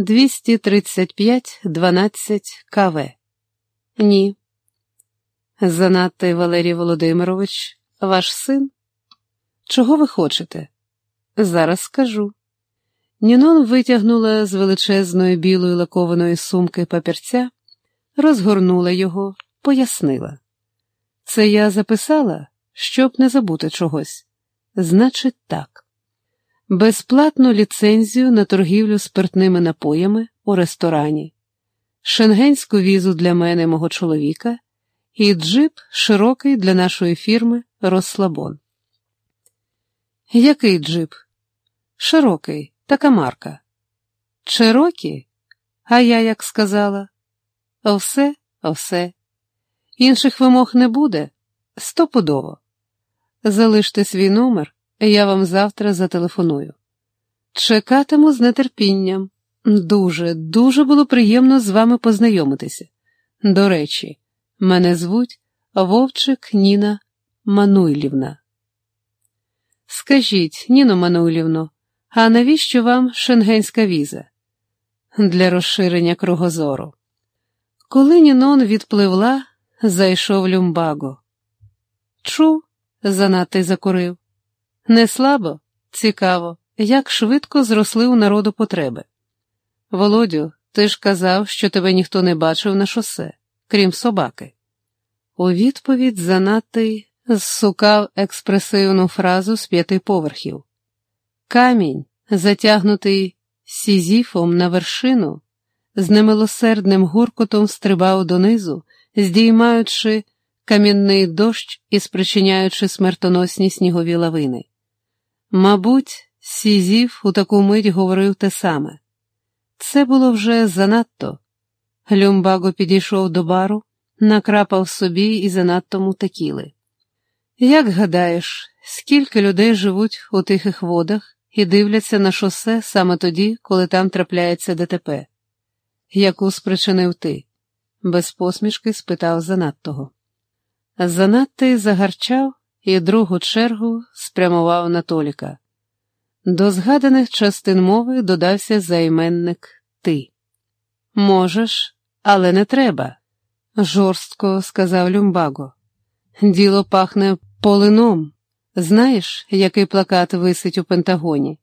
235 12 КВ. Ні. Занадто Валерій Володимирович, ваш син? Чого ви хочете? Зараз скажу. Нінон витягнула з величезної білої лакованої сумки папірця, розгорнула його, пояснила. Це я записала, щоб не забути чогось. Значить, так. Безплатну ліцензію на торгівлю спиртними напоями у ресторані, шенгенську візу для мене, мого чоловіка, і джип широкий для нашої фірми Розслабон. Який джип? Широкий, така марка. Черокі? А я як сказала? Все, все. Інших вимог не буде стопудово. Залиште свій номер, я вам завтра зателефоную. Чекатиму з нетерпінням. Дуже, дуже було приємно з вами познайомитися. До речі, мене звуть Вовчик Ніна Мануйлівна. Скажіть, Ніно Мануйлівно, а навіщо вам шенгенська віза? Для розширення кругозору. Коли Нінон відпливла, зайшов люмбаго. Чу, занадто й закурив. Не слабо, цікаво, як швидко зросли у народу потреби. Володю, ти ж казав, що тебе ніхто не бачив на шосе, крім собаки. У відповідь занадтий зсукав експресивну фразу з п'яти поверхів. Камінь, затягнутий сізіфом на вершину, з немилосердним гуркотом стрибав донизу, здіймаючи камінний дощ і спричиняючи смертоносні снігові лавини. Мабуть, Сізів у таку мить говорив те саме. Це було вже занадто. Люмбаго підійшов до бару, накрапав собі і занадто мутакіли. Як гадаєш, скільки людей живуть у тихих водах і дивляться на шосе саме тоді, коли там трапляється ДТП? Яку спричинив ти? без посмішки спитав занадтого. Занадто загарчав і другу чергу спрямував на Толіка. До згаданих частин мови додався займенник ти. Можеш, але не треба, жорстко сказав Люмбаго. Діло пахне полином. Знаєш, який плакат висить у Пентагоні?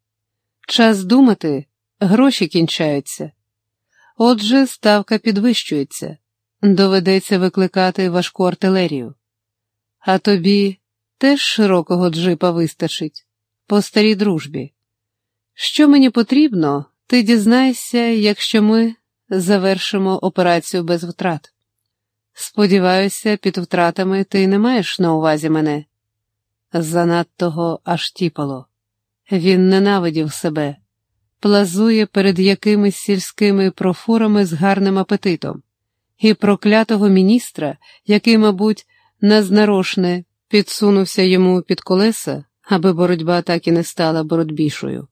Час думати, гроші кінчаються. Отже, ставка підвищується, доведеться викликати важку артилерію. А тобі теж широкого джипа вистачить, по старій дружбі. Що мені потрібно, ти дізнайся, якщо ми завершимо операцію без втрат. Сподіваюся, під втратами ти не маєш на увазі мене. Занадтого аж тіпало. Він ненавидів себе, плазує перед якимись сільськими профурами з гарним апетитом, і проклятого міністра, який, мабуть, назнарошне підсунувся йому під колеса, аби боротьба так і не стала боротьбішою.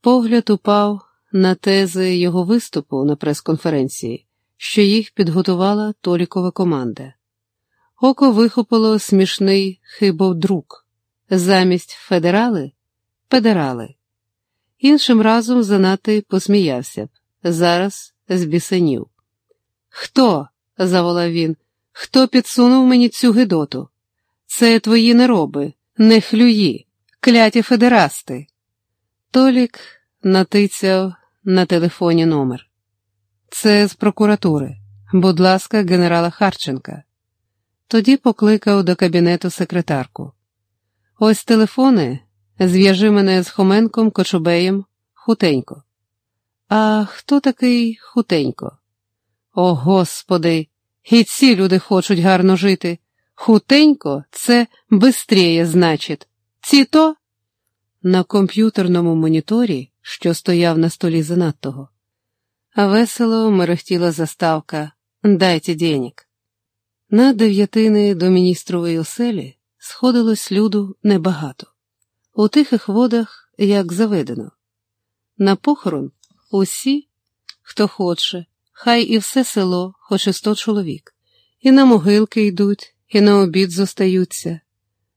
Погляд упав на тези його виступу на прес-конференції, що їх підготувала Толікова команда. Око вихопило смішний хибовдрук. Замість федерали педерали. Іншим разом занадто посміявся б, зараз збісенів. Хто? заволав він. Хто підсунув мені цю гидоту? Це твої нероби, не хлюї, кляті федерасти. Толік натицяв на телефоні номер. Це з прокуратури, будь ласка, генерала Харченка. Тоді покликав до кабінету секретарку. Ось телефони, зв'яжи мене з Хоменком Кочубеєм хутенько. А хто такий хутенько? О, Господи, і ці люди хочуть гарно жити. Хутенько це бистріє, значить. Ці то? На комп'ютерному моніторі, що стояв на столі занадтого. Весело мерехтіла заставка Дайте денег. На дев'ятини до міністрової оселі сходилось люду небагато, у тихих водах, як заведено. На похорон усі, хто хоче, хай і все село, хоч і сто чоловік, і на могилки йдуть, і на обід зостаються,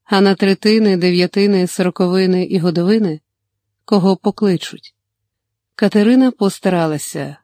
а на третини, дев'ятини, сороковини і годовини кого покличуть. Катерина постаралася,